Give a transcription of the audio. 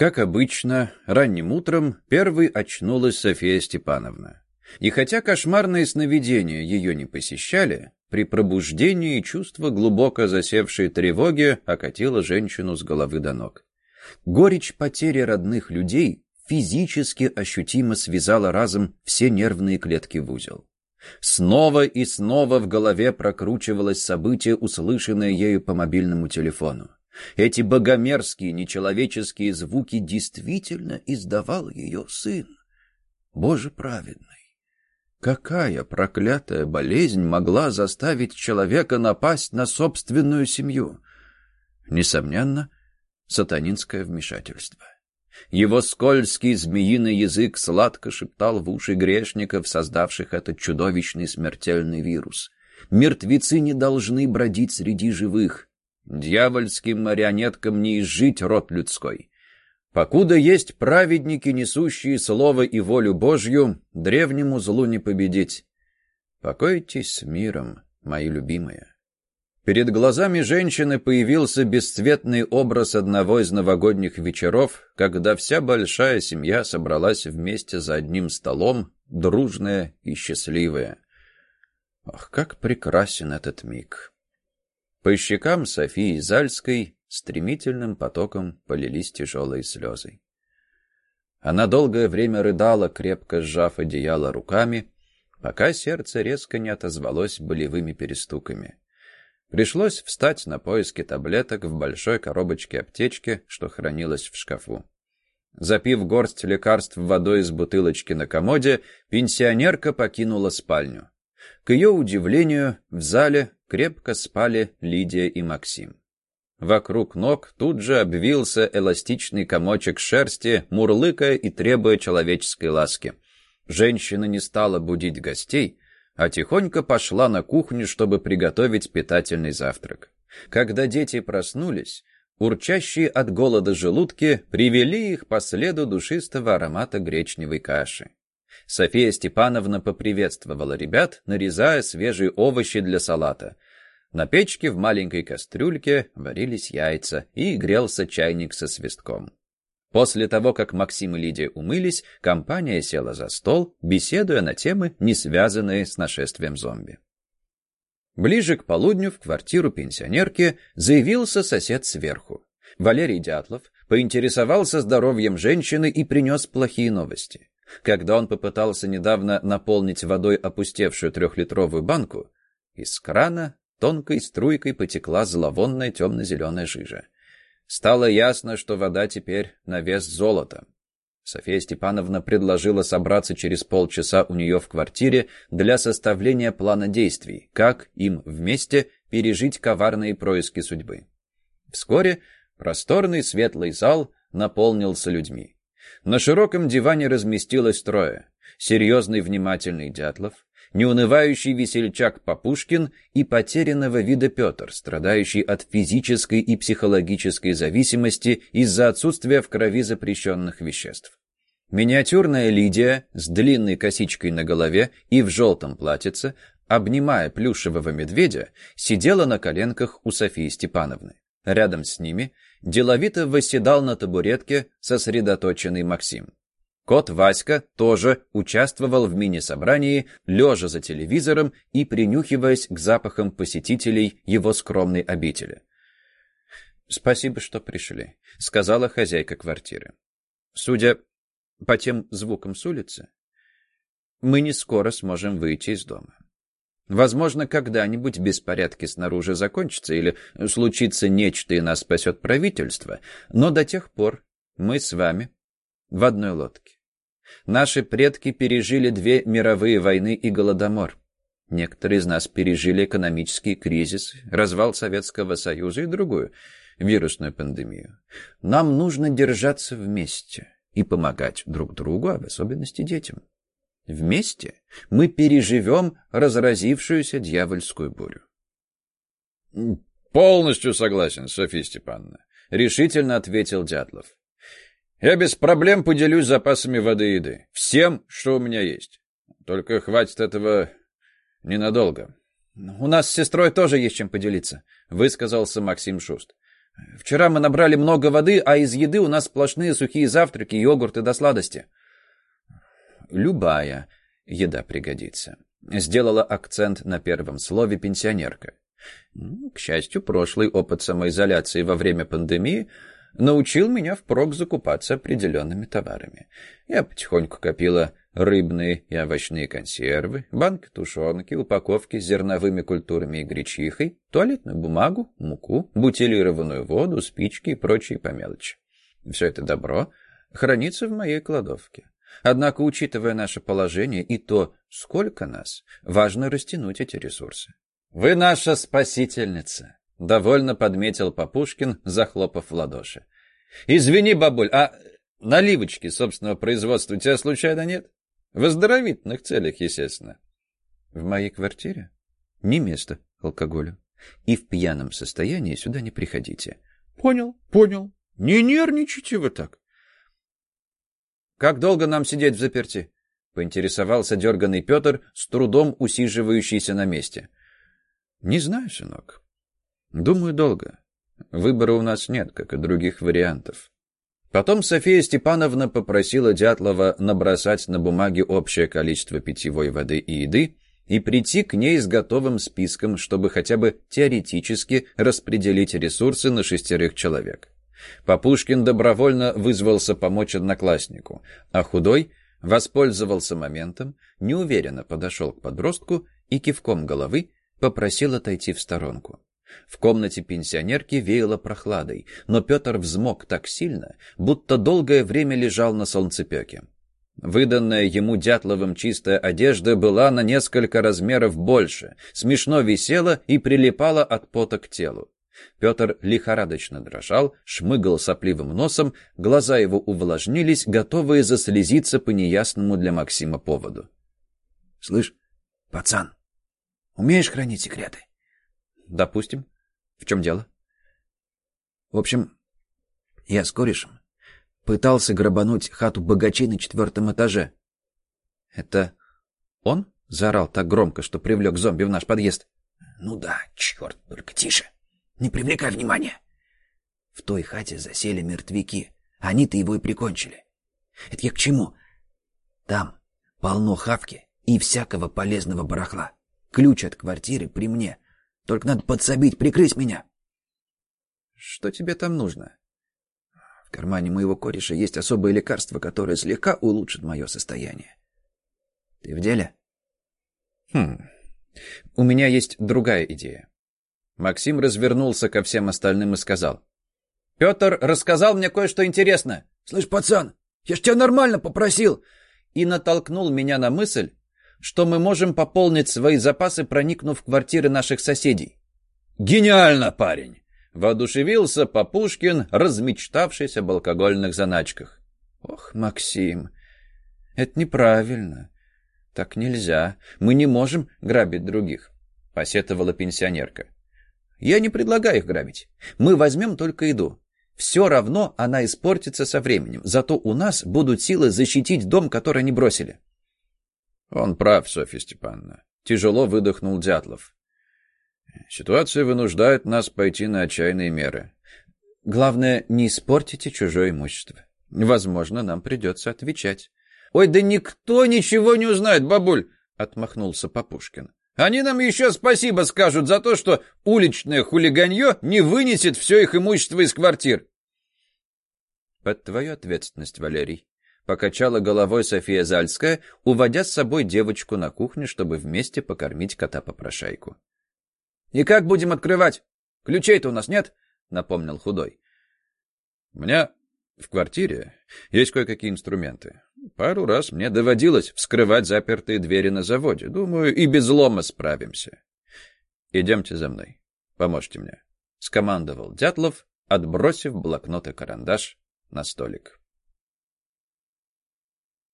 Как обычно, ранним утром первой очнулась София Степановна. И хотя кошмарные сновидения ее не посещали, при пробуждении чувство глубоко засевшей тревоги окатило женщину с головы до ног. Горечь потери родных людей физически ощутимо связала разом все нервные клетки в узел. Снова и снова в голове прокручивалось событие, услышанное ею по мобильному телефону. Эти богомерзкие, нечеловеческие звуки действительно издавал ее сын. Боже праведный! Какая проклятая болезнь могла заставить человека напасть на собственную семью? Несомненно, сатанинское вмешательство. Его скользкий змеиный язык сладко шептал в уши грешников, создавших этот чудовищный смертельный вирус. Мертвецы не должны бродить среди живых. Дьявольским марионеткам не изжить род людской. Покуда есть праведники, несущие слово и волю Божью, древнему злу не победить. Покойтесь с миром, мои любимые. Перед глазами женщины появился бесцветный образ одного из новогодних вечеров, когда вся большая семья собралась вместе за одним столом, дружная и счастливая. Ах, как прекрасен этот миг! По щекам Софии Зальской стремительным потоком полились тяжелые слезы. Она долгое время рыдала, крепко сжав одеяло руками, пока сердце резко не отозвалось болевыми перестуками. Пришлось встать на поиски таблеток в большой коробочке аптечки, что хранилось в шкафу. Запив горсть лекарств водой из бутылочки на комоде, пенсионерка покинула спальню. К ее удивлению, в зале крепко спали Лидия и Максим. Вокруг ног тут же обвился эластичный комочек шерсти, мурлыкая и требуя человеческой ласки. Женщина не стала будить гостей, а тихонько пошла на кухню, чтобы приготовить питательный завтрак. Когда дети проснулись, урчащие от голода желудки привели их по следу душистого аромата гречневой каши. София Степановна поприветствовала ребят, нарезая свежие овощи для салата. На печке в маленькой кастрюльке варились яйца и грелся чайник со свистком. После того, как Максим и Лидия умылись, компания села за стол, беседуя на темы, не связанные с нашествием зомби. Ближе к полудню в квартиру пенсионерки заявился сосед сверху. Валерий Дятлов поинтересовался здоровьем женщины и принес плохие новости. Когда он попытался недавно наполнить водой опустевшую трехлитровую банку, из крана тонкой струйкой потекла зловонная темно-зеленая жижа. Стало ясно, что вода теперь на вес золота. София Степановна предложила собраться через полчаса у нее в квартире для составления плана действий, как им вместе пережить коварные происки судьбы. Вскоре просторный светлый зал наполнился людьми. На широком диване разместилось трое. Серьезный внимательный Дятлов, неунывающий весельчак Попушкин и потерянного вида Петр, страдающий от физической и психологической зависимости из-за отсутствия в крови запрещенных веществ. Миниатюрная Лидия с длинной косичкой на голове и в желтом платьице, обнимая плюшевого медведя, сидела на коленках у Софии Степановны. Рядом с ними деловито восседал на табуретке сосредоточенный Максим. Кот Васька тоже участвовал в мини-собрании, лежа за телевизором и принюхиваясь к запахам посетителей его скромной обители. «Спасибо, что пришли», — сказала хозяйка квартиры. «Судя по тем звукам с улицы, мы не скоро сможем выйти из дома. Возможно, когда-нибудь беспорядки снаружи закончатся или случится нечто и нас спасет правительство, но до тех пор мы с вами в одной лодке. Наши предки пережили две мировые войны и голодомор. Некоторые из нас пережили экономический кризис, развал Советского Союза и другую вирусную пандемию. Нам нужно держаться вместе и помогать друг другу, а в особенности детям. Вместе мы переживем разразившуюся дьявольскую бурю. «Полностью согласен, Софья Степановна», — решительно ответил Дятлов. «Я без проблем поделюсь запасами воды и еды. Всем, что у меня есть. Только хватит этого ненадолго». «У нас с сестрой тоже есть чем поделиться», — высказался Максим Шуст. Вчера мы набрали много воды, а из еды у нас сплошные сухие завтраки, йогурты до сладости. Любая еда пригодится. Сделала акцент на первом слове пенсионерка. К счастью, прошлый опыт самоизоляции во время пандемии научил меня впрок закупаться определенными товарами. Я потихоньку копила рыбные и овощные консервы, банки тушенки, упаковки с зерновыми культурами и гречихой, туалетную бумагу, муку, бутилированную воду, спички и прочие по мелочи. Все это добро хранится в моей кладовке. Однако, учитывая наше положение и то, сколько нас, важно растянуть эти ресурсы. «Вы наша спасительница», — довольно подметил Папушкин, захлопав в ладоши. «Извини, бабуль, а наливочки собственного производства у тебя случайно нет?» В оздоровительных целях, естественно. В моей квартире не место алкоголю. И в пьяном состоянии сюда не приходите. Понял, понял. Не нервничайте вы так. Как долго нам сидеть в заперти? Поинтересовался дерганный Петр, с трудом усиживающийся на месте. Не знаю, сынок. Думаю, долго. Выбора у нас нет, как и других вариантов. Потом София Степановна попросила Дятлова набросать на бумаге общее количество питьевой воды и еды и прийти к ней с готовым списком, чтобы хотя бы теоретически распределить ресурсы на шестерых человек. Попушкин добровольно вызвался помочь однокласснику, а худой воспользовался моментом, неуверенно подошел к подростку и кивком головы попросил отойти в сторонку. В комнате пенсионерки веяло прохладой, но Петр взмок так сильно, будто долгое время лежал на солнцепеке. Выданная ему Дятловым чистая одежда была на несколько размеров больше, смешно висела и прилипала от пота к телу. Петр лихорадочно дрожал, шмыгал сопливым носом, глаза его увлажнились, готовые заслезиться по неясному для Максима поводу. — Слышь, пацан, умеешь хранить секреты? Допустим. В чем дело? В общем, я с корешем пытался грабануть хату богачей на четвертом этаже. Это он заорал так громко, что привлек зомби в наш подъезд? Ну да, черт, только тише. Не привлекай внимания. В той хате засели мертвяки. Они-то его и прикончили. Это я к чему? Там полно хавки и всякого полезного барахла. Ключ от квартиры при мне — только надо подсобить, прикрыть меня. Что тебе там нужно? В кармане моего кореша есть особое лекарство, которое слегка улучшит мое состояние. Ты в деле? Хм. У меня есть другая идея. Максим развернулся ко всем остальным и сказал. «Петр рассказал мне кое-что интересное». «Слышь, пацан, я ж тебя нормально попросил!» И натолкнул меня на мысль, что мы можем пополнить свои запасы, проникнув в квартиры наших соседей. «Гениально, парень!» — воодушевился Попушкин, размечтавшийся об алкогольных заначках. «Ох, Максим, это неправильно. Так нельзя. Мы не можем грабить других», — посетовала пенсионерка. «Я не предлагаю их грабить. Мы возьмем только еду. Все равно она испортится со временем, зато у нас будут силы защитить дом, который они бросили». Он прав, Софья Степановна. Тяжело выдохнул Дятлов. Ситуация вынуждает нас пойти на отчаянные меры. Главное, не испортите чужое имущество. Возможно, нам придется отвечать. Ой, да никто ничего не узнает, бабуль, отмахнулся Попушкин. Они нам еще спасибо скажут за то, что уличное хулиганье не вынесет все их имущество из квартир. Под твою ответственность, Валерий. Покачала головой София Зальская, уводя с собой девочку на кухню, чтобы вместе покормить кота-попрошайку. «И как будем открывать? Ключей-то у нас нет?» — напомнил худой. «У меня в квартире есть кое-какие инструменты. Пару раз мне доводилось вскрывать запертые двери на заводе. Думаю, и без лома справимся. Идемте за мной. Поможете мне», — скомандовал Дятлов, отбросив блокнот и карандаш на столик.